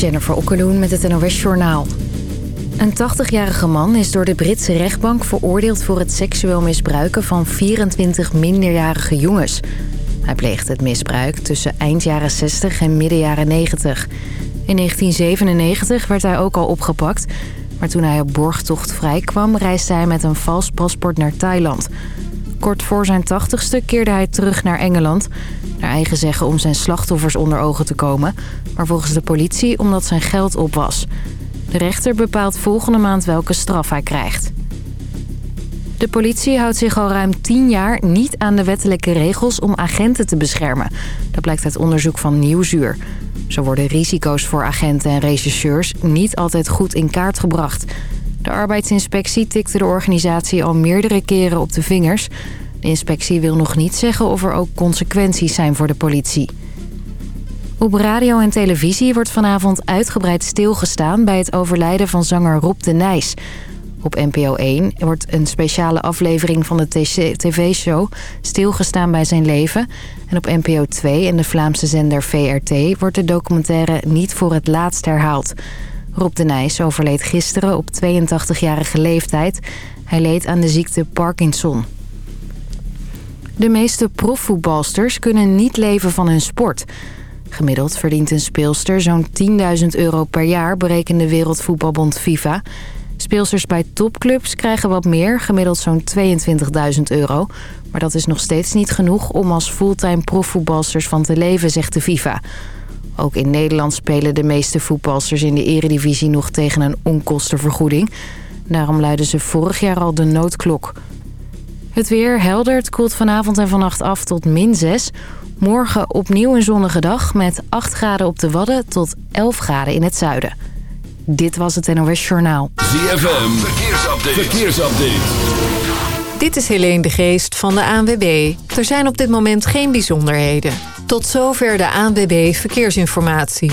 Jennifer Okkeloen met het NOS Journaal. Een 80-jarige man is door de Britse rechtbank veroordeeld... voor het seksueel misbruiken van 24 minderjarige jongens. Hij pleegde het misbruik tussen eind jaren 60 en midden jaren 90. In 1997 werd hij ook al opgepakt... maar toen hij op borgtocht vrijkwam... reisde hij met een vals paspoort naar Thailand... Kort voor zijn tachtigste keerde hij terug naar Engeland. Naar eigen zeggen om zijn slachtoffers onder ogen te komen. Maar volgens de politie omdat zijn geld op was. De rechter bepaalt volgende maand welke straf hij krijgt. De politie houdt zich al ruim 10 jaar niet aan de wettelijke regels om agenten te beschermen. Dat blijkt uit onderzoek van Nieuwsuur. Zo worden risico's voor agenten en rechercheurs niet altijd goed in kaart gebracht. De arbeidsinspectie tikte de organisatie al meerdere keren op de vingers. De inspectie wil nog niet zeggen of er ook consequenties zijn voor de politie. Op radio en televisie wordt vanavond uitgebreid stilgestaan... bij het overlijden van zanger Rob de Nijs. Op NPO 1 wordt een speciale aflevering van de tv-show stilgestaan bij zijn leven. En op NPO 2 en de Vlaamse zender VRT wordt de documentaire niet voor het laatst herhaald... Rob de Nijs overleed gisteren op 82-jarige leeftijd. Hij leed aan de ziekte Parkinson. De meeste profvoetbalsters kunnen niet leven van hun sport. Gemiddeld verdient een speelster zo'n 10.000 euro per jaar, berekende Wereldvoetbalbond FIFA. Speelsters bij topclubs krijgen wat meer, gemiddeld zo'n 22.000 euro. Maar dat is nog steeds niet genoeg om als fulltime profvoetbalsters van te leven, zegt de FIFA. Ook in Nederland spelen de meeste voetbalsters in de eredivisie nog tegen een onkostenvergoeding. Daarom luiden ze vorig jaar al de noodklok. Het weer helder, het koelt vanavond en vannacht af tot min 6. Morgen opnieuw een zonnige dag met 8 graden op de Wadden tot 11 graden in het zuiden. Dit was het NOS Journaal. ZFM, verkeersupdate. verkeersupdate. Dit is Helene de Geest van de ANWB. Er zijn op dit moment geen bijzonderheden. Tot zover de ANWB Verkeersinformatie.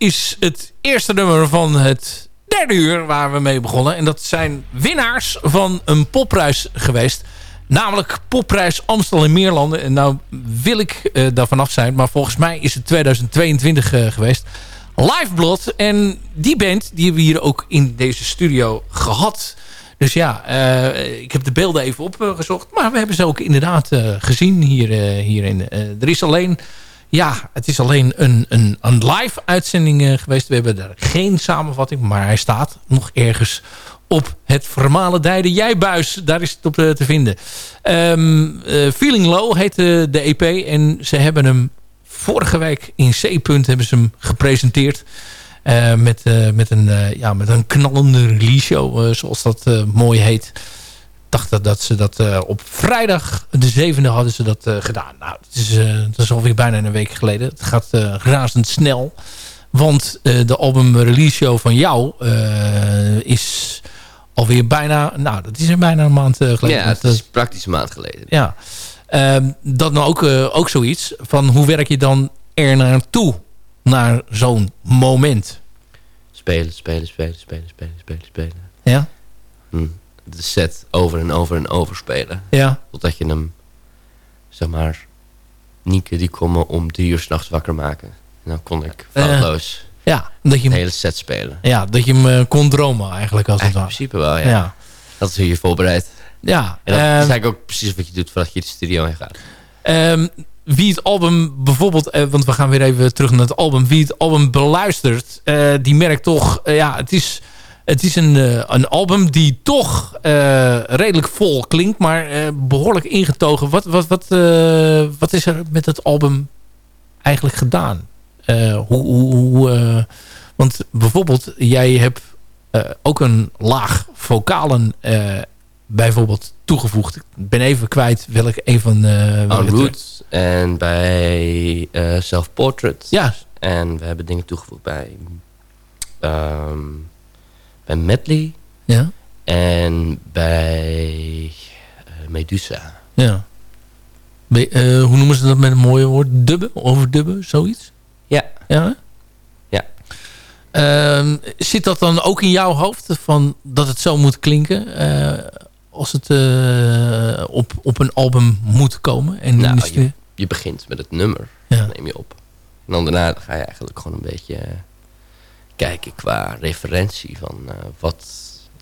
Is het eerste nummer van het derde uur waar we mee begonnen. En dat zijn winnaars van een popprijs geweest. Namelijk popprijs Amstel in Meerlanden. En nou wil ik uh, daar vanaf zijn. Maar volgens mij is het 2022 uh, geweest. Liveblood. En die band die hebben we hier ook in deze studio gehad. Dus ja, uh, ik heb de beelden even opgezocht. maar we hebben ze ook inderdaad gezien hier, hierin. er is alleen... Ja, het is alleen een, een, een live uitzending geweest. We hebben daar geen samenvatting. Maar hij staat nog ergens op het vermalendijde Jijbuis. Daar is het op te vinden. Um, uh, Feeling Low heet de, EP. En ze hebben hem vorige week in C-punt hebben ze hem gepresenteerd. Met, met, een, ja, met een knallende release show, zoals dat mooi heet. Dacht dat, ze dat op vrijdag de zevende hadden ze dat gedaan. Nou, het is, dat is alweer bijna een week geleden. Het gaat razendsnel. Want de album release show van jou is alweer bijna, nou dat is er bijna een maand geleden. Ja, het is praktisch een maand geleden. Ja, um, dat nou ook, uh, ook zoiets van hoe werk je dan er naartoe, naar zo'n moment? Spelen, spelen, spelen, spelen, spelen, spelen, spelen. Ja? Hm. De set over en over en over spelen. Ja. Totdat je hem, zeg maar, Nieke die kon me om drie uur s'nachts wakker maken. En dan kon ik foutloos... Uh ja, dat je hem, hele set spelen. Ja, dat je hem uh, kon dromen eigenlijk als het ware. In principe wel, ja. ja. Dat is hoe je voorbereidt. Ja. En dat uh, is eigenlijk ook precies wat je doet voordat je de studio in gaat. Um, wie het album bijvoorbeeld, uh, want we gaan weer even terug naar het album. Wie het album beluistert, die merkt toch, ja, het is, het is een, een album die toch redelijk vol klinkt, maar behoorlijk ingetogen. Wat, wat, wat, wat is er met het album eigenlijk gedaan? Hoe, hoe uh, want bijvoorbeeld, jij hebt ook een laag vocalen bijvoorbeeld toegevoegd. Ik ben even kwijt welk een van... Uh, On Root en bij Self Portrait. Ja. En we hebben dingen toegevoegd bij, um, bij Medley. Ja. En bij Medusa. Ja. Be, hoe noemen ze dat met een mooie woord? Dubben? Overdubben? Zoiets? Ja. Ja? Ja. Uh, zit dat dan ook in jouw hoofd? Van dat het zo moet klinken? Uh, als het op, op een album moet komen? En nou, je, je, begint met het nummer. Ja. neem je op. En dan daarna ga je eigenlijk gewoon een beetje kijken qua referentie. Van wat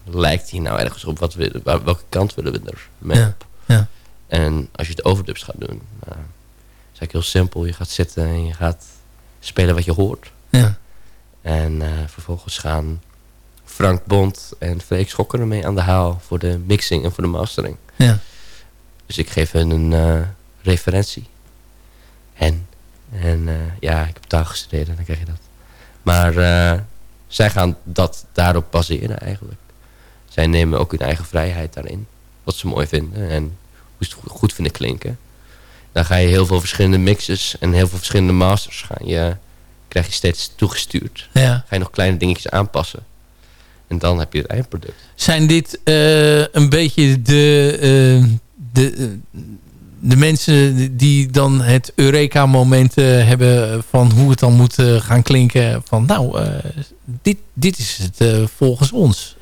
lijkt hier nou ergens op? Wat we, waar, welke kant willen we er mee ja. op? Ja. En als je het overdubs gaat doen... Nou, is eigenlijk heel simpel. Je gaat zitten en je gaat spelen wat je hoort. Ja. En uh, vervolgens gaan Frank Bond en Freek Schokker ermee aan de haal... voor de mixing en voor de mastering. Ja. Dus ik geef hen een referentie. En, en ja, ik heb taal gestudeerd en dan krijg je dat. Maar zij gaan dat daarop baseren eigenlijk. Zij nemen ook hun eigen vrijheid daarin. Wat ze mooi vinden en hoe ze het goed vinden klinken. Dan ga je heel veel verschillende mixes en heel veel verschillende masters gaan je, krijg je steeds toegestuurd. Ja. Ga je nog kleine dingetjes aanpassen. En dan heb je het eindproduct. Zijn dit uh, een beetje de, uh, de, de mensen die dan het Eureka-moment uh, hebben van hoe het dan moet gaan klinken? Van nou, dit, dit is het volgens ons.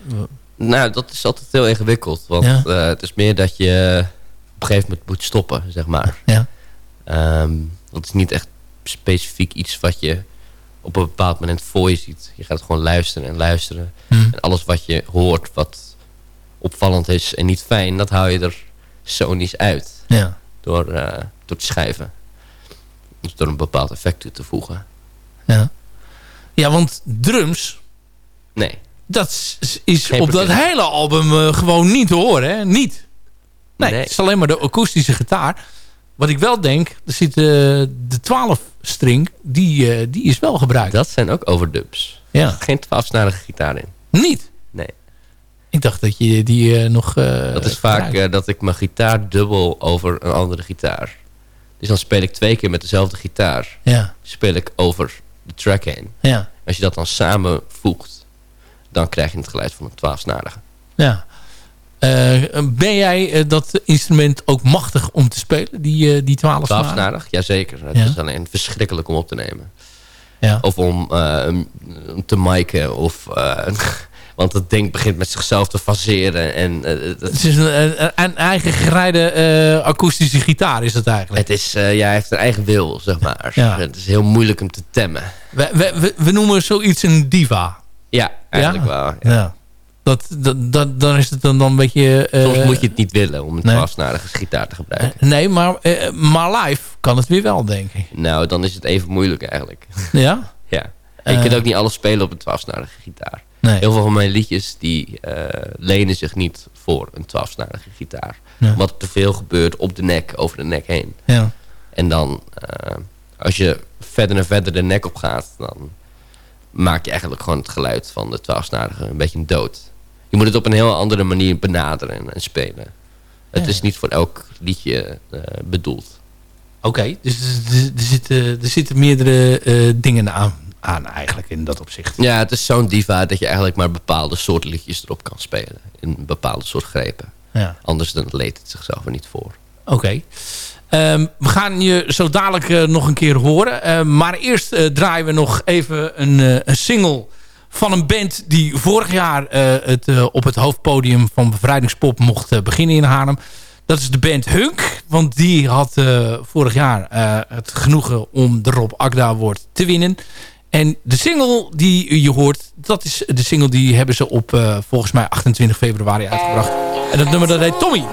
Nou, dat is altijd heel ingewikkeld. Want ja. het is meer dat je op een gegeven moment moet stoppen, zeg maar. Ja. Um, dat is niet echt specifiek iets wat je op een bepaald moment voor je ziet. Je gaat gewoon luisteren en luisteren. Hmm. En alles wat je hoort wat opvallend is en niet fijn... dat hou je er sonisch uit. Ja. Door, uh, door te schrijven. Dus door een bepaald effect toe te voegen. Ja, ja want drums... Nee. Dat is op dat hele album uh, gewoon niet te horen, hè? Niet. Nee, nee, het is alleen maar de akoestische gitaar. Wat ik wel denk, er zit uh, de 12 string, die, uh, die is wel gebruikt. Dat zijn ook overdubs. Ja. Geen 12-snarige gitaar in. Niet? Nee. Ik dacht dat je die uh, nog Dat is vaak dat ik mijn gitaar dubbel over een andere gitaar. Dus dan speel ik twee keer met dezelfde gitaar. Ja. Speel ik over de track heen. Ja. Als je dat dan samenvoegt, dan krijg je het geluid van een 12-snarige. Ja. Ben jij dat instrument ook machtig om te spelen, die, die 12 12-snarig? Jazeker. Het ja. is alleen verschrikkelijk om op te nemen. Ja. Of om te miken. Of, want het ding begint met zichzelf te faseren. En, uh, het is een, een eigen gerijde akoestische gitaar is het eigenlijk. Het is, ja, hij heeft een eigen wil, zeg maar. Ja. Het is heel moeilijk hem te temmen. We, we, we, we noemen zoiets een diva. Ja, eigenlijk ja? wel. Ja. Dat, dat, dat, dan is het dan, dan een beetje... Uh, Soms moet je het niet willen om een nee. twaalfsnarige gitaar te gebruiken. Uh, nee, maar, uh, maar live kan het weer wel, denk ik. Nou, dan is het even moeilijk eigenlijk. Ja? ja. En je kunt ook niet alles spelen op een twaalfsnarige gitaar. Nee. Heel veel van mijn liedjes die lenen zich niet voor een twaalfsnarige gitaar. Wat te veel gebeurt op de nek, over de nek heen. Ja. En dan, als je verder en verder de nek op gaat, dan maak je eigenlijk gewoon het geluid van de twaalfsnarige een beetje dood. Je moet het op een heel andere manier benaderen en, en spelen. Het Ja. is niet voor elk liedje uh, bedoeld. Oké, okay, dus er, er, zitten, er zitten meerdere uh, dingen aan, aan eigenlijk in dat opzicht. Ja, het is zo'n diva dat je eigenlijk maar bepaalde soorten liedjes erop kan spelen. In bepaalde soort grepen. Ja. Anders dan leed het zichzelf er niet voor. Oké. Okay. Um, we gaan je zo dadelijk uh, nog een keer horen. Uh, maar eerst uh, draaien we nog even een, een single van een band die vorig jaar het, op het hoofdpodium van Bevrijdingspop mocht beginnen in Haarlem. Dat is de band Hunk. Want die had vorig jaar het genoegen om de Rob Akda Award te winnen. En de single die je hoort, dat is de single die hebben ze op volgens mij 28 februari uitgebracht. En dat nummer dat heet Tommy.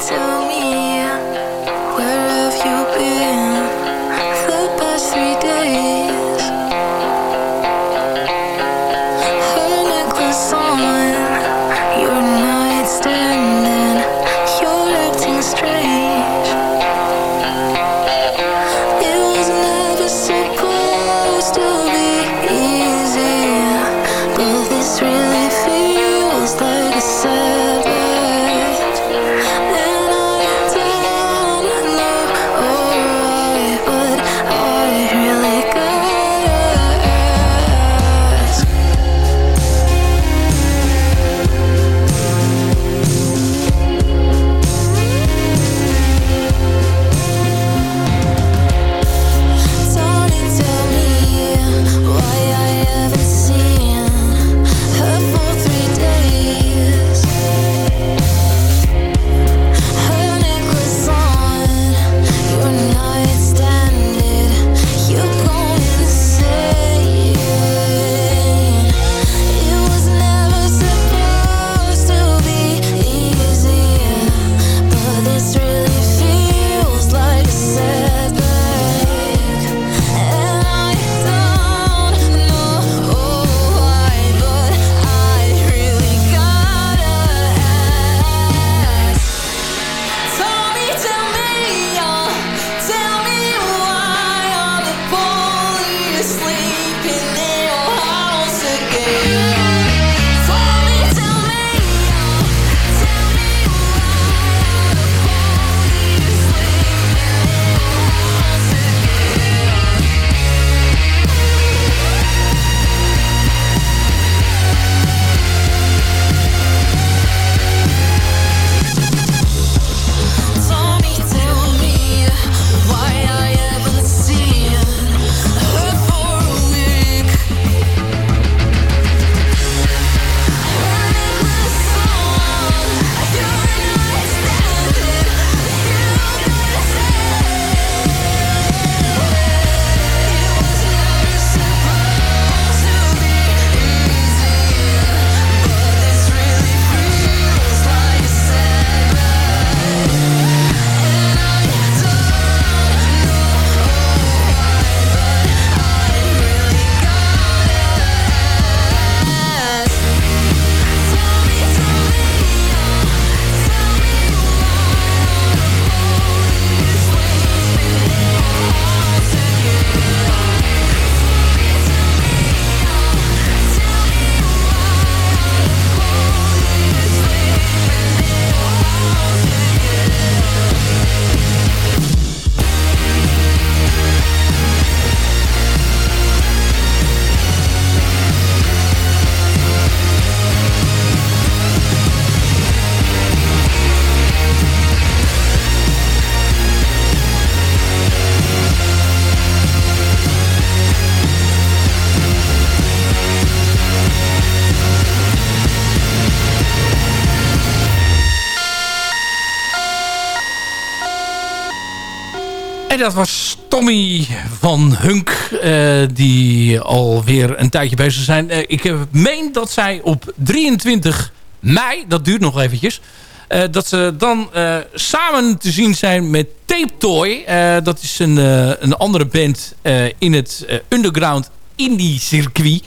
Dat was Tommy van Hunk, uh, die alweer een tijdje bezig zijn. Uh, ik meen dat zij op 23 mei, dat duurt nog eventjes... Uh, dat ze dan samen te zien zijn met Tape Toy. dat is een, een andere band in het underground indie circuit.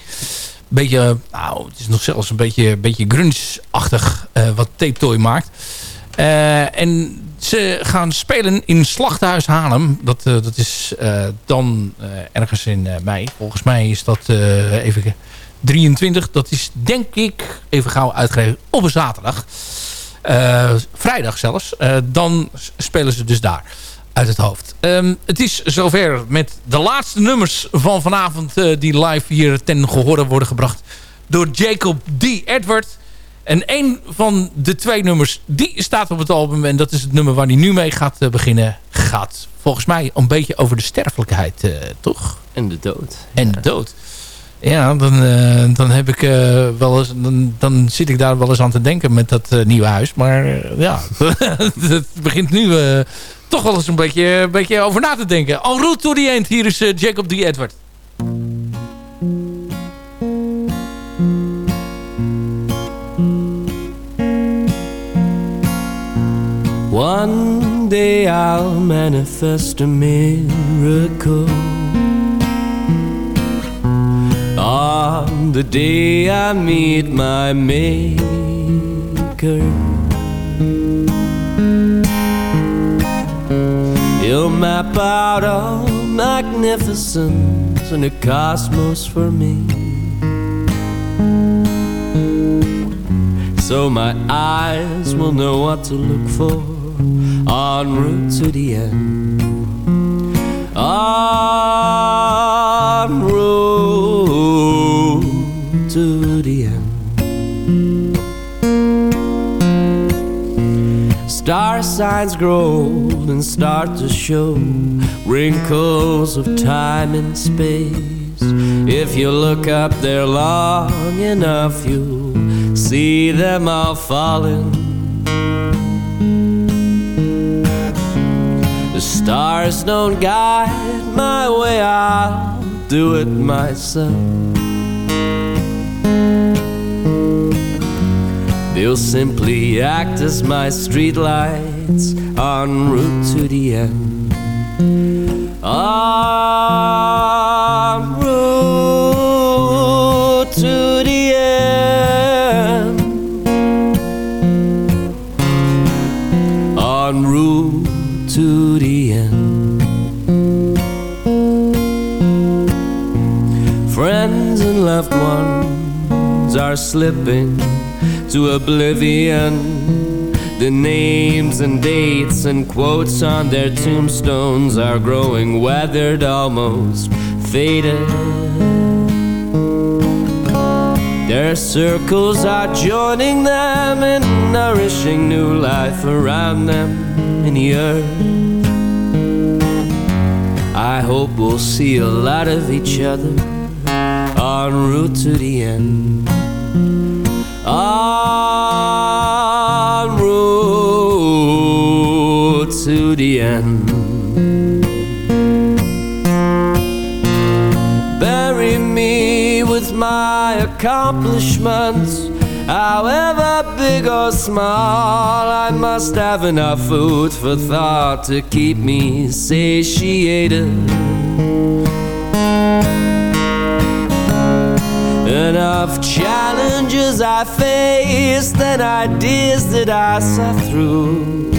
Beetje, nou, het is nog zelfs een beetje, beetje grunge-achtig wat Tape Toy maakt. en ze gaan spelen in Slachthuis Haarlem. Dat, uh, dat is uh, dan uh, ergens in mei. Volgens mij is dat even 23. Dat is denk ik, even gauw uitgegeven, op een zaterdag. vrijdag zelfs. dan spelen ze dus daar uit het hoofd. Um, het is zover met de laatste nummers van vanavond... die live hier ten gehore worden gebracht door Jacob D. Edward... En een van de twee nummers, die staat op het album. En dat is het nummer waar hij nu mee gaat uh, beginnen. Gaat volgens mij een beetje over de sterfelijkheid, uh, toch? En de dood. En de dood. Ja, dan, uh, dan heb ik wel eens, dan, dan zit ik daar wel eens aan te denken met dat nieuwe huis. Maar ja, het begint nu toch wel eens een beetje, een beetje over na te denken. En route to the end, hier is Jacob D. Edward. One day I'll manifest a miracle. On the day I meet my Maker, He'll map out all magnificence in the cosmos for me. So my eyes will know what to look for en route to the end. En route to the end. Star signs grow and start to show wrinkles of time and space. If you look up there long enough, you'll see them all falling stars don't guide my way, I'll do it myself. They'll simply act as my streetlights en route to the end. En slipping to oblivion. The names and dates and quotes on their tombstones are growing weathered, almost faded. Their circles are joining them and nourishing new life around them in the earth. I hope we'll see a lot of each other en route to the end. En route to the end. Bury me with my accomplishments. However big or small, I must have enough food for thought to keep me satiated. Enough challenges I faced and ideas that I saw through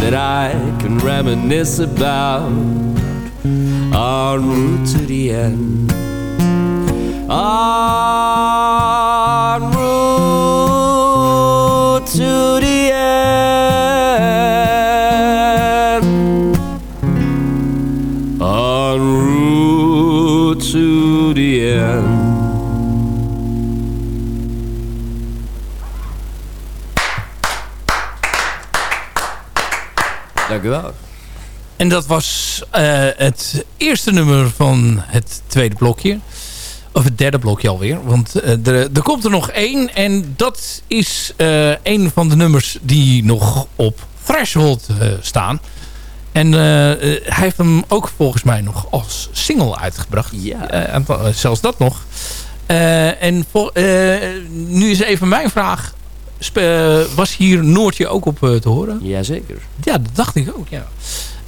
that I can reminisce about en route to the end. En route to the end. Dank u wel. En dat was uh, het eerste nummer van het tweede blokje. Of het derde blokje alweer. Want uh, er, er komt er nog één. En dat is uh, een van de nummers die nog op Threshold staan. En hij heeft hem ook volgens mij nog als single uitgebracht. Ja. zelfs dat nog. en nu is even mijn vraag. was hier Noortje ook op te horen? Jazeker. Ja, dat dacht ik ook, ja.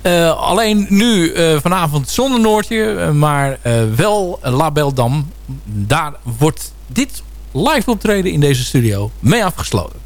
Uh, alleen nu uh, vanavond zonder Noortje, maar uh, wel Labeldam. Daar wordt dit live optreden in deze studio mee afgesloten.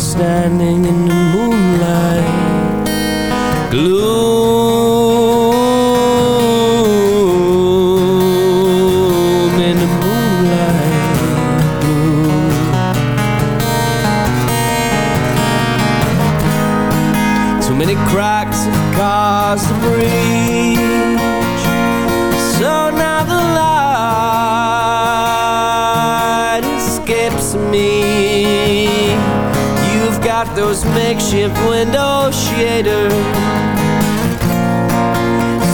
Standing in those makeshift window shaders.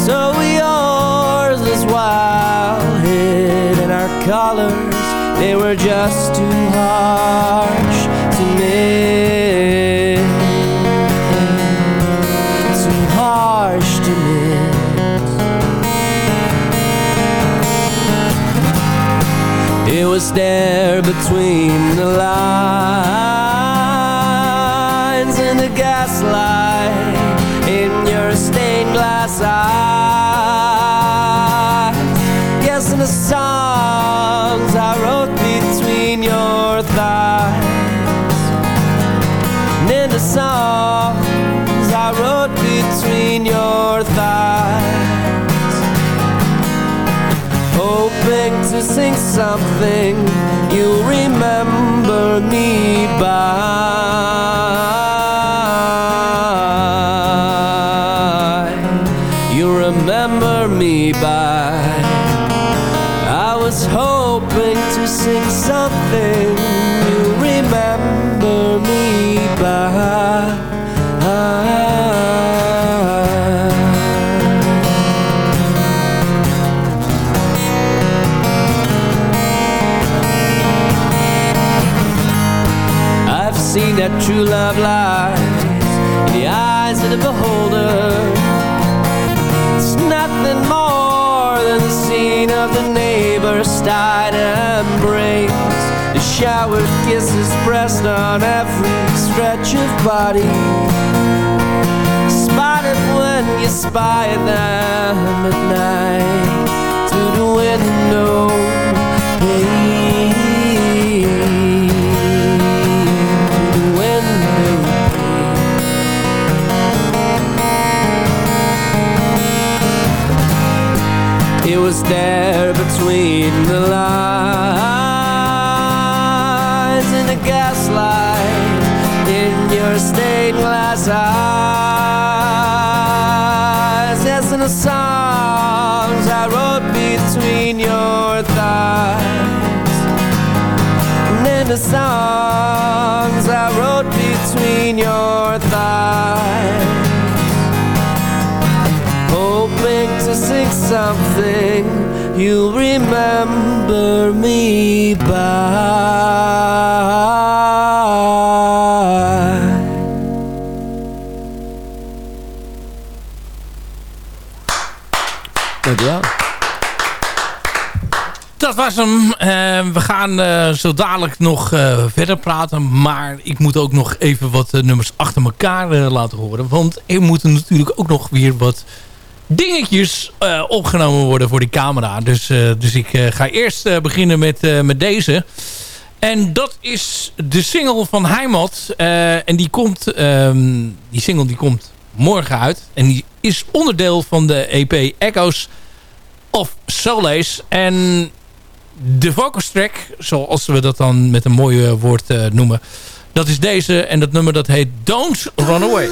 So yours is wild hid in our colors They were just too harsh to miss. Too harsh to miss. It was there between the lines something pressed on every stretch of body. Spotted when you spy them at night through the window. It was there between the lines glass. Yes, in the songs I wrote between your thighs. And in the songs I wrote between your thighs oh, hoping to sing something you'll remember me Uh, we gaan uh, zo dadelijk nog uh, verder praten. Maar ik moet ook nog even wat nummers achter elkaar laten horen. Want er moeten natuurlijk ook nog weer wat dingetjes opgenomen worden voor die camera. Dus, dus ik ga eerst beginnen met, met deze. En dat is de single van Heimat. en die komt, um, die single die komt morgen uit. En die is onderdeel van de EP Echoes of Solace. En de focus track, zoals we dat dan met een mooi woord noemen... dat is deze en dat nummer dat heet Don't Run Away.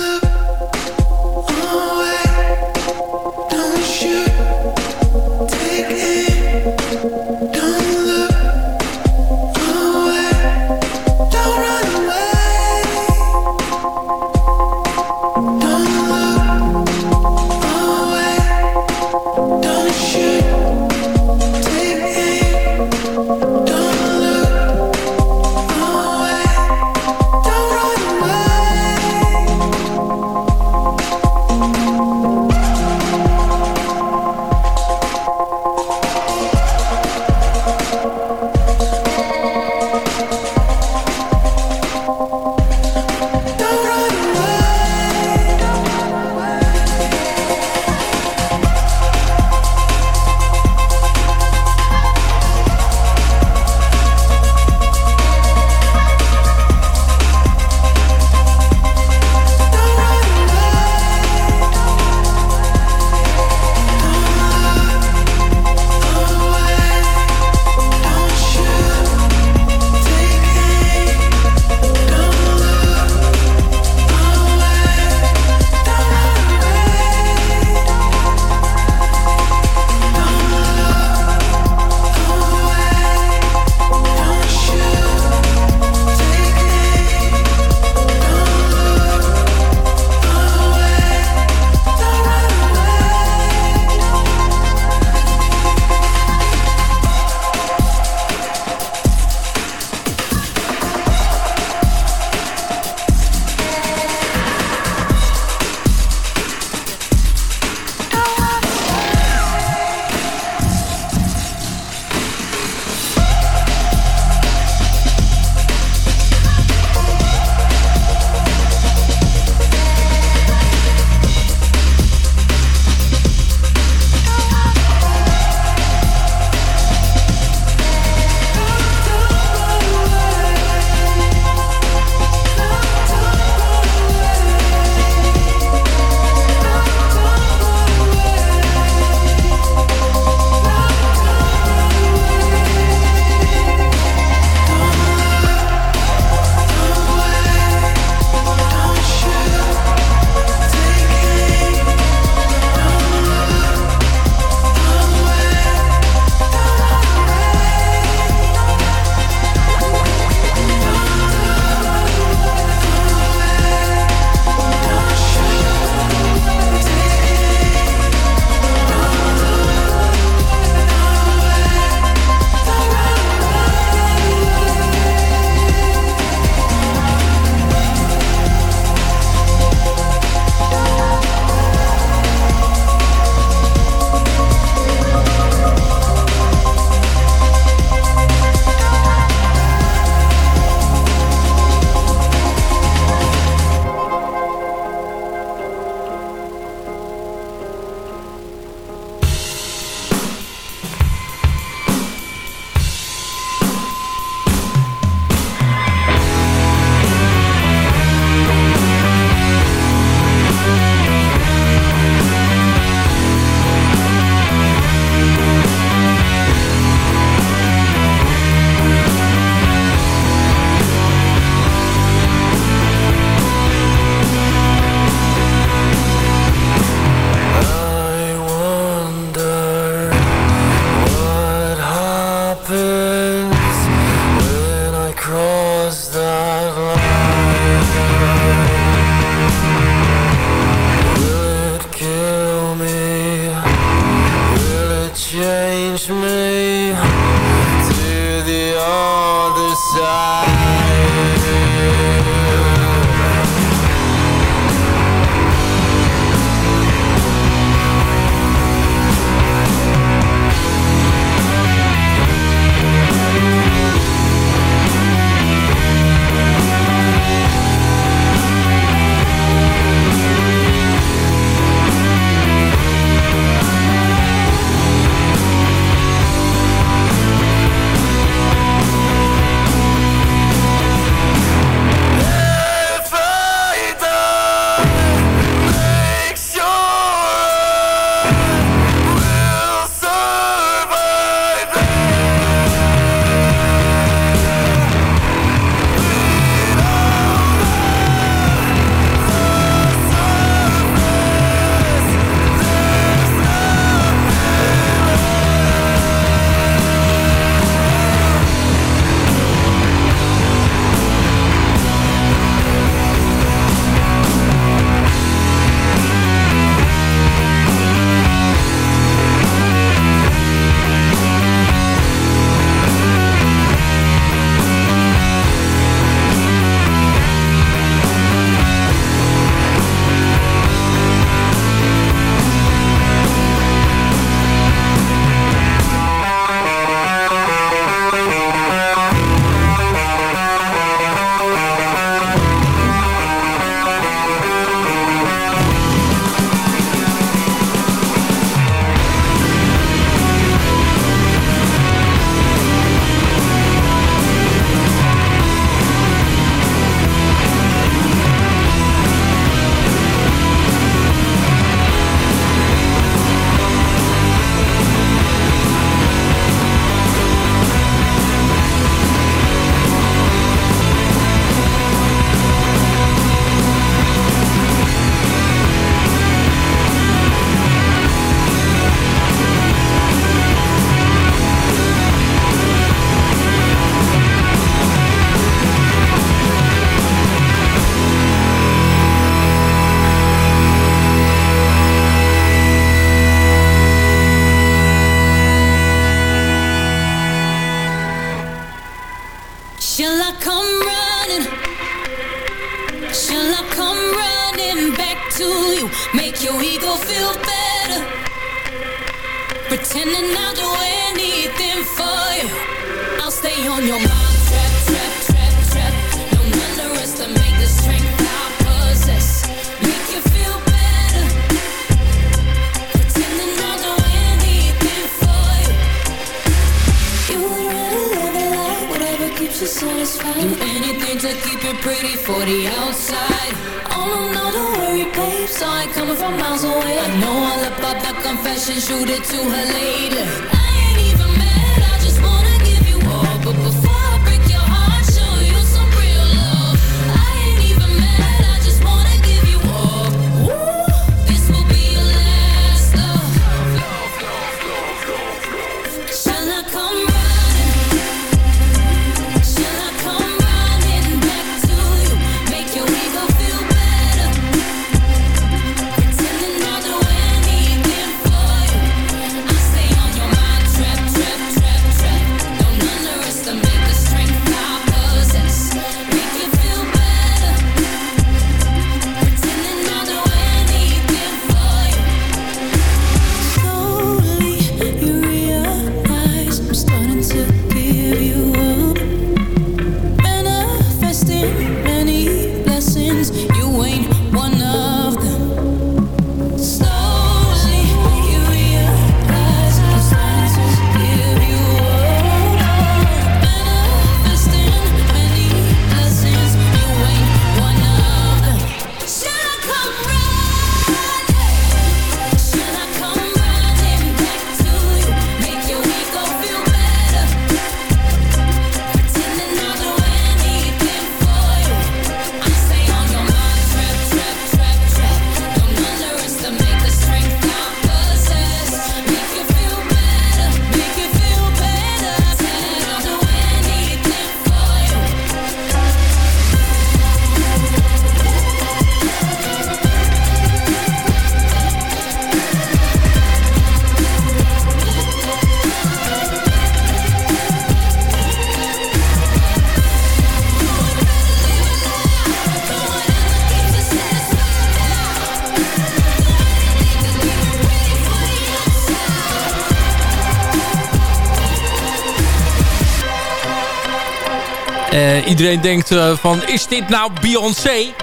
Iedereen denkt uh, van, is dit nou Beyoncé?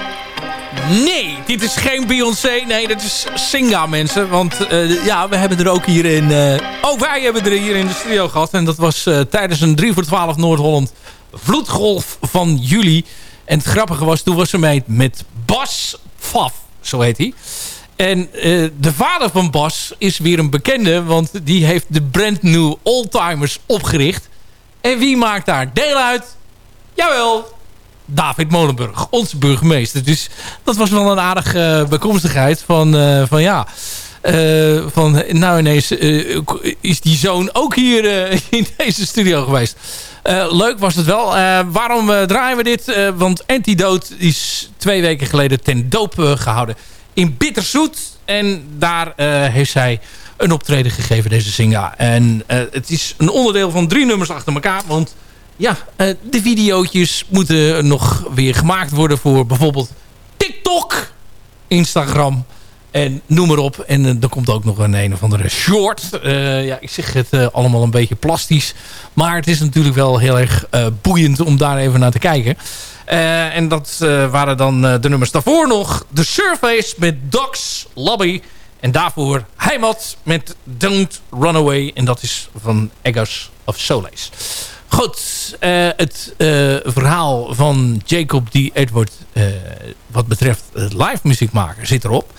Nee, dit is geen Beyoncé. Nee, dat is Singa, mensen. Want uh, ja, we hebben er ook hier in... Uh, ook wij hebben er hier in de studio gehad. En dat was tijdens een 3 voor 12 Noord-Holland vloedgolf van juli. En het grappige was, toen was ze mee met Bas Faf, zo heet hij. En de vader van Bas is weer een bekende, want die heeft de brand new Oldtimers opgericht. En wie maakt daar deel uit? Jawel, David Molenburg, onze burgemeester. Dus dat was wel een aardige uh, bijkomstigheid van, uh, van ja... Uh, van nou ineens is die zoon ook hier in deze studio geweest. leuk was het wel. waarom draaien we dit? want Antidote is twee weken geleden ten doop gehouden in Bitterzoet. En daar heeft zij een optreden gegeven, deze Singa. En het is een onderdeel van drie nummers achter elkaar. Want ja, uh, de video's moeten nog weer gemaakt worden voor bijvoorbeeld TikTok, Instagram en noem maar op. En uh, er komt ook nog een een of andere short. Uh, ja, ik zeg het allemaal een beetje plastisch. Maar het is natuurlijk wel heel erg boeiend om daar even naar te kijken. en dat waren dan de nummers daarvoor nog. The Surface met Docs Lobby. En daarvoor Heimat met Don't Run Away. En dat is van Eggers of Solace. Goed, uh, het uh, verhaal van Jacob die Edward uh, wat betreft live muziek maken zit erop.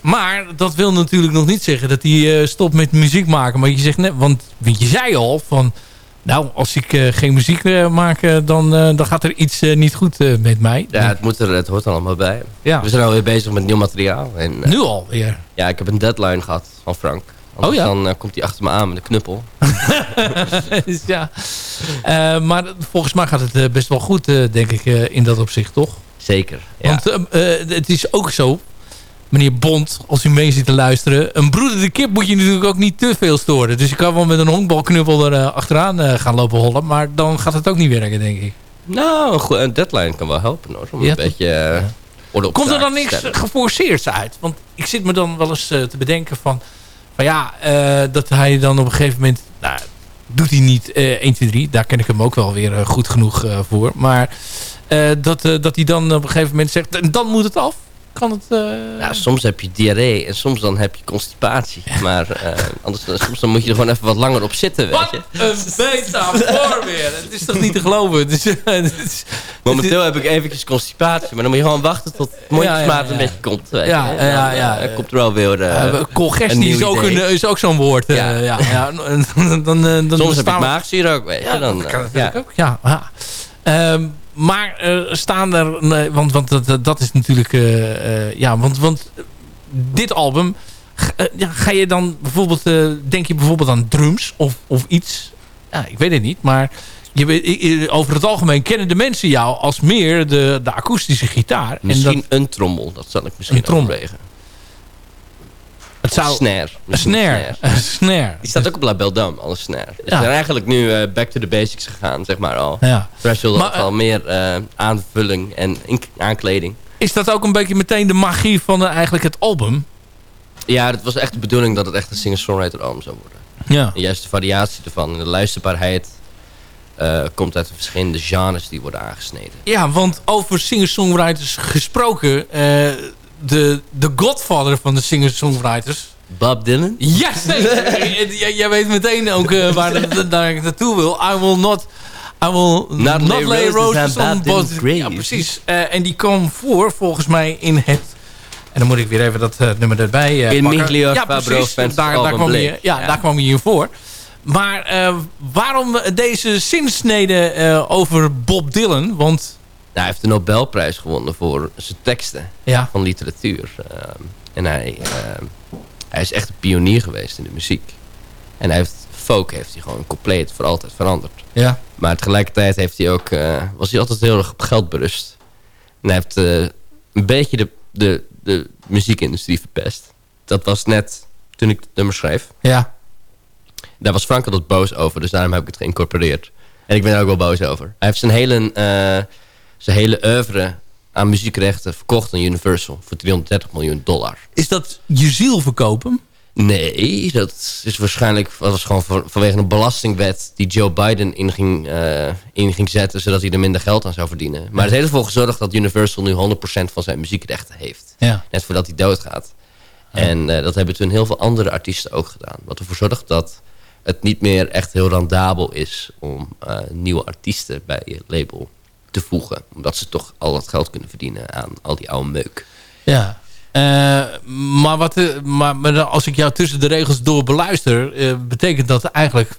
Maar dat wil natuurlijk nog niet zeggen dat hij stopt met muziek maken. Maar je zegt net, want, je zei al van... Nou, als ik geen muziek maak, dan, dan gaat er iets niet goed met mij. Ja, het, moet er, het hoort er allemaal bij. Ja. We zijn alweer bezig met nieuw materiaal. En, nu al weer? Ja, ik heb een deadline gehad van Frank. oh ja? dan komt hij achter me aan met een knuppel. ja. Uh, maar volgens mij gaat het uh, best wel goed, uh, denk ik, in dat opzicht, toch? Zeker, ja. Want het is ook zo, meneer Bond, als u mee zit te luisteren... een broedende kip moet je natuurlijk ook niet te veel storen. Dus je kan wel met een honkbalknuppel er achteraan gaan lopen hollen... maar dan gaat het ook niet werken, denk ik. Nou, een deadline kan wel helpen, hoor. Om een beetje... Komt er dan niks geforceerds uit? Want ik zit me dan wel eens eh, te bedenken van... van ja, eh, dat hij dan op een gegeven moment... Nou, doet hij niet eh 1, 2, 3. Daar ken ik hem ook wel weer eh, goed genoeg eh, voor. Maar eh, dat, dat hij dan op een gegeven moment zegt... "En dan moet het af. Kan het... eh, Ja, soms heb je diarree en soms dan heb je constipatie. Maar eh, anders, dan- soms dan moet je er gewoon even wat langer op zitten, weet Wat je. een beta weer. Het is toch niet te geloven? Is, is- Momenteel heb ik eventjes constipatie, maar dan moet je gewoon wachten tot het mondjesmaat Ja, ja, ja. een beetje komt. Weet Ja, je. ja, ja, Dan, ja. eh, komt er wel weer eh, Uh, congestie is ook, een, is ook zo'n woord. eh, ja. Ja. Dan, dan, eh, dan Soms heb ik maagzuur ook, weet je. Ja, dan, dat kan eh, natuurlijk ook. Ja, ja. Maar eh, staan er... want want dat, dat- is natuurlijk... eh, eh, ja, want, want dit album... ja, ga je dan bijvoorbeeld... denk je bijvoorbeeld aan drums of, of iets? Ja, ik weet het niet. Maar je, over het algemeen kennen de mensen jou als meer de, de akoestische gitaar. Misschien En dat, een trommel, dat zal ik misschien Een trommel. overwegen. Het zou... Snare. Snare. Een snare. Die staat ook op La Belle Dame, alle snare. Dus Ja. we zijn eigenlijk nu eh, back to the basics gegaan, zeg maar al. Ja. Threshold Maar, al meer eh, aanvulling en aankleding. Is dat ook een beetje meteen de magie van eh, eigenlijk het album? Ja, het was echt de bedoeling dat het echt een singer-songwriter album zou worden. Ja. En juist de variatie ervan en de luisterbaarheid eh, komt uit de verschillende genres die worden aangesneden. Ja, want over singer-songwriters gesproken... de, de godfather van de singer-songwriters... Bob Dylan? Ja, zeker. Jij- Jij weet meteen ook eh, waar, dat- daar ik naartoe wil. I will not... I will not, lay lay roses on Bob grave. Ja, precies. Eh, en die kwam voor, volgens mij, in het... En dan moet ik weer even dat eh, nummer erbij In pakken. Miglior Ja, precies. Daar, daar, kwam je, ja, Ja. daar kwam je hier voor. Maar waarom deze zinsnede over Bob Dylan? Want hij heeft de Nobelprijs gewonnen voor zijn teksten ja, van literatuur. Ehm, en hij, ehm, hij is echt een pionier geweest in de muziek. En hij heeft, folk heeft hij gewoon compleet voor altijd veranderd. ja. Maar tegelijkertijd heeft hij ook, eh, was hij altijd heel erg op geld berust. En hij heeft eh, een beetje de, de, de muziekindustrie verpest. Dat was net toen ik het nummer schreef. ja. Daar was Frank altijd boos over, dus daarom heb ik het geïncorporeerd. En ik ben er ook wel boos over. Hij heeft zijn hele, eh, zijn hele oeuvre aan muziekrechten verkocht aan Universal voor 330 miljoen dollar. Is dat je ziel verkopen? Nee, dat is waarschijnlijk dat was gewoon van- vanwege een belastingwet die Joe Biden in ging, eh, in ging zetten, zodat hij er minder geld aan zou verdienen. Maar het heeft ervoor gezorgd dat Universal nu 100% van zijn muziekrechten heeft. Ja. Net voordat hij doodgaat. En eh, dat hebben toen heel veel andere artiesten ook gedaan. Wat ervoor zorgt dat het niet meer echt heel rendabel is om eh, nieuwe artiesten bij je label te voegen. Omdat ze toch al dat geld kunnen verdienen aan al die oude meuk. Ja. Eh, maar, wat, eh, maar, maar als ik jou tussen de regels door beluister... eh, betekent dat eigenlijk...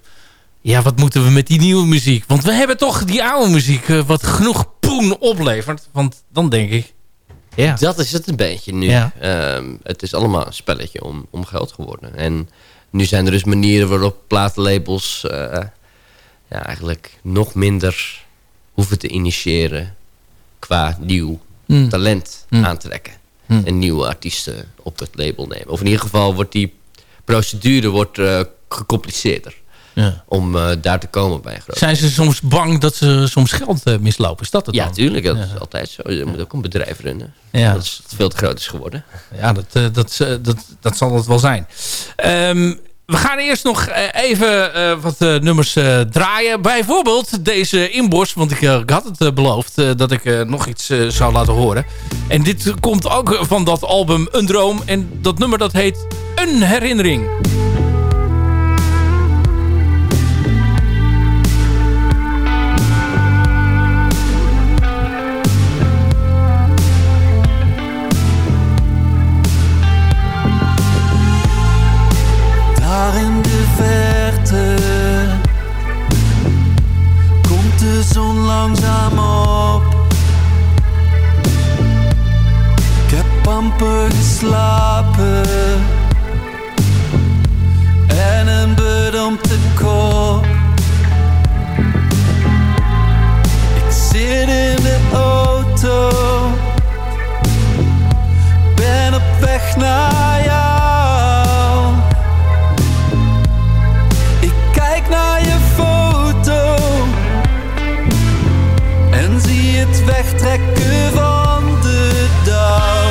Ja, wat moeten we met die nieuwe muziek? Want we hebben toch die oude muziek... wat genoeg poen oplevert. Want dan denk ik... Ja. Dat is het een beetje nu. Ja. Ehm, het is allemaal een spelletje om, om geld geworden. En nu zijn er dus manieren waarop platenlabels ja, eigenlijk nog minder hoeven te initiëren qua nieuw Hmm. talent Hmm. aantrekken. Hmm. En nieuwe artiesten op het label nemen. Of in ieder geval wordt die procedure wordt, eh, gecompliceerder Ja. om eh, daar te komen bij een groot. Zijn ze soms bang dat ze soms geld eh, mislopen? Is dat het Ja, dan? tuurlijk. Dat Ja. is altijd zo. Je moet ook een bedrijf runnen. Ja. Dat is veel te groot is geworden. Ja, dat, dat, dat, dat zal het wel zijn. Ehm, we gaan eerst nog eh, even eh, wat eh, nummers draaien. Bijvoorbeeld deze inbos. Want ik, had het beloofd dat ik nog iets zou laten horen. En dit komt ook van dat album Een Droom. En dat nummer dat heet Een Herinnering. Langzaam op. Ik heb amper geslapen en een bedompte kop. Ik zit in de auto, ben op weg naar trekken van de dag.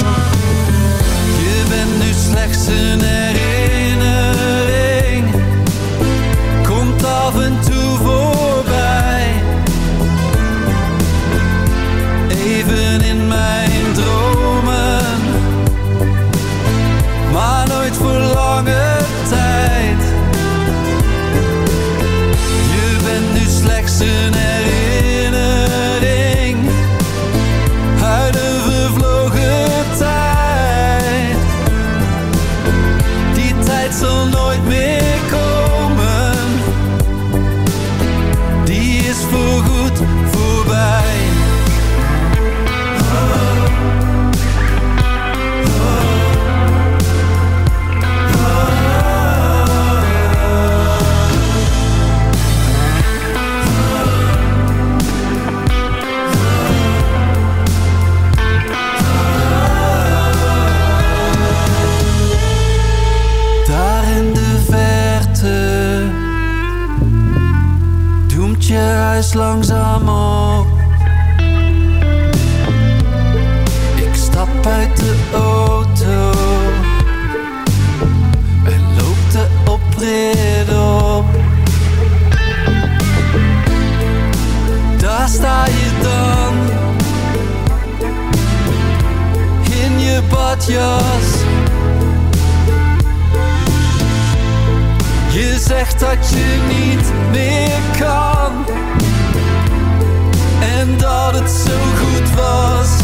Je bent nu slechts een herinnering, komt af en toe voorbij. Even in mijn droom. Je zegt dat je niet meer kan. En dat het zo goed was.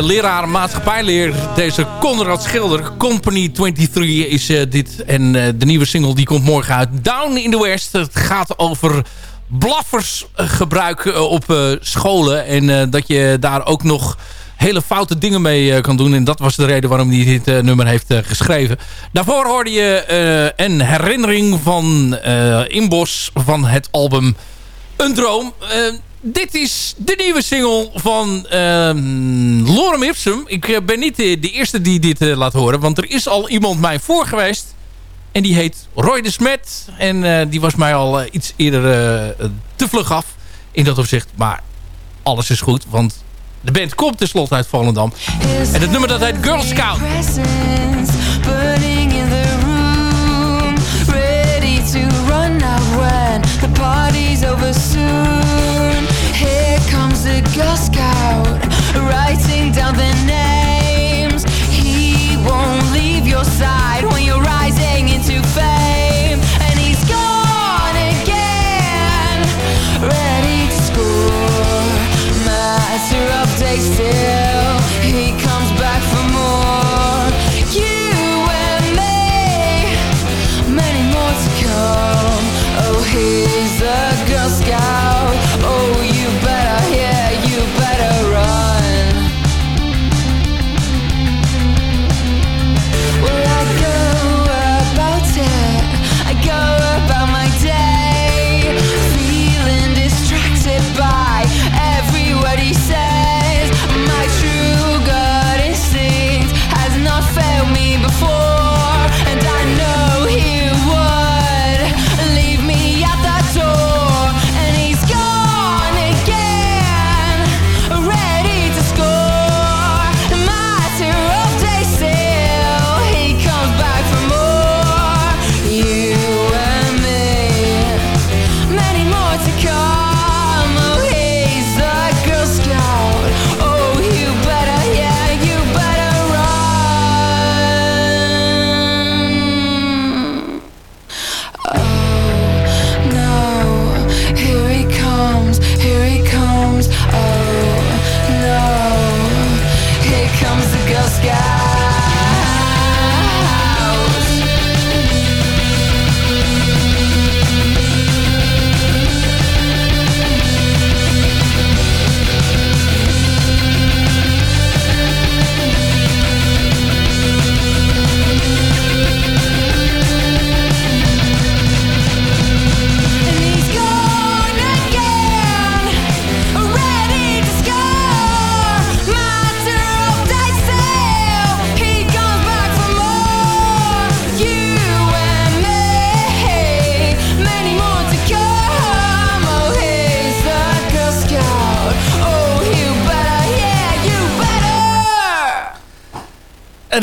Leraar maatschappijleer. Deze Conrad Schilder, Company 23 is uh, dit. En uh, de nieuwe single die komt morgen uit. Down in the West. Het gaat over blaffersgebruik op scholen. En dat je daar ook nog hele foute dingen mee kan doen. En dat was de reden waarom hij dit nummer heeft geschreven. Daarvoor hoorde je een herinnering van Inbos van het album Een Droom dit is de nieuwe single van uh, Lorem Ipsum. Ik eh, ben niet de, de eerste die dit uh, laat horen. Want er is al iemand mij voor geweest. En die heet Roy de Smet. En die was mij al iets eerder te vlug af. In dat opzicht. Maar alles is goed. Want de band komt tenslotte uit Volendam. En het nummer dat heet Girl Scout. The party's over comes the Girl Scout Writing down their names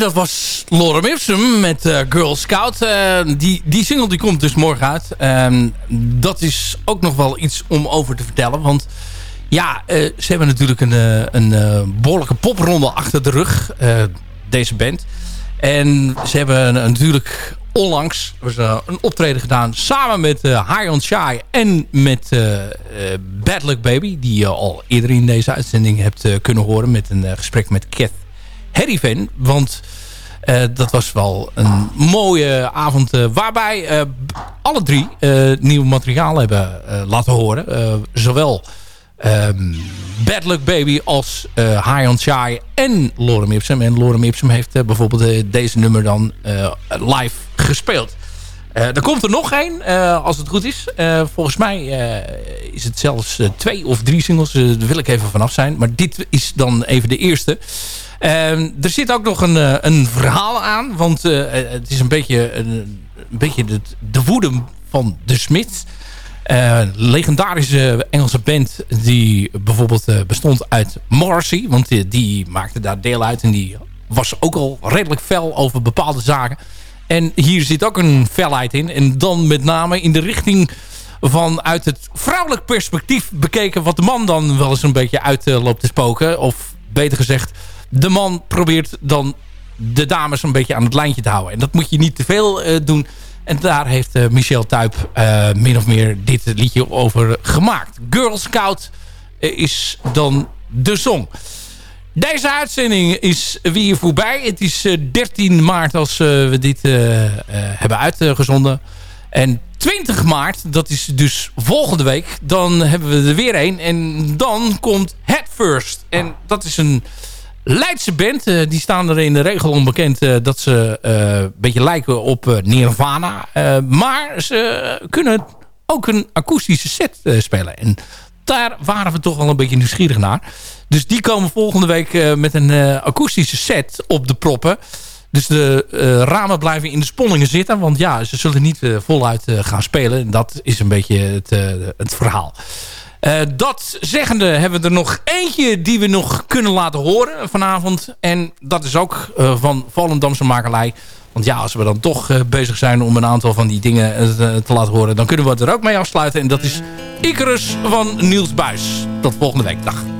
dat was Lorem Ipsum met eh, Girl Scout. Eh, die, die single die komt dus morgen uit. Ehm, dat is ook nog wel iets om over te vertellen. Want ja, eh, ze hebben natuurlijk een, een eh, behoorlijke popronde achter de rug. deze band. En ze hebben natuurlijk onlangs een optreden gedaan. Samen met uh, High on Shy en met eh, Bad Luck Baby. Die je al eerder in deze uitzending hebt kunnen horen. Met een gesprek met Kath Harryvan. Want eh, dat was wel een mooie avond eh, waarbij eh, alle drie nieuw materiaal hebben laten horen. Zowel ehm, Bad Luck Baby als High on Shy en Lorem Ipsum. En Lorem Ipsum heeft bijvoorbeeld deze nummer dan live gespeeld. Er komt er nog één, als het goed is. Volgens mij is het zelfs twee of drie singles. Daar wil ik even vanaf zijn. Maar dit is dan even de eerste. Ehm, er zit ook nog een, eh, een verhaal aan. Want eh, het is een beetje, een, een beetje de, de woede van de Smith. Eh, legendarische Engelse band die bijvoorbeeld eh, bestond uit Morrissey. Want die, maakte daar deel uit. En die was ook al redelijk fel over bepaalde zaken. En hier zit ook een felheid in. En dan met name in de richting van uit het vrouwelijk perspectief bekeken... wat de man dan wel eens een beetje uit eh, loopt te spoken. Of beter gezegd, de man probeert dan de dames een beetje aan het lijntje te houden. En dat moet je niet te veel eh, doen. En daar heeft eh, Michel Tuip eh, min of meer dit liedje over gemaakt. Girl Scout is dan de song. Deze uitzending is weer voorbij. Het is 13 maart als we dit hebben uitgezonden. En 20 maart, dat is dus volgende week, dan hebben we er weer een. En dan komt Head First. En dat is een Leidse band. die staan er in de regel onbekend dat ze een beetje lijken op Nirvana. maar ze kunnen ook een akoestische set spelen. En daar waren we toch wel een beetje nieuwsgierig naar. Dus die komen volgende week met een akoestische set op de proppen. Dus de ramen blijven in de sponningen zitten. Want ja, ze zullen niet voluit gaan spelen. En dat is een beetje het, het verhaal. Dat zeggende hebben we er nog eentje die we nog kunnen laten horen vanavond. En dat is ook van Volendamse makelij. Want ja, als we dan toch uh, bezig zijn om een aantal van die dingen te laten horen... dan kunnen we het er ook mee afsluiten. En dat is Icarus van Niels Buis. Tot volgende week. Dag.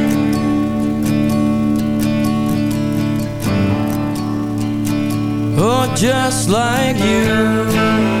Oh, just like you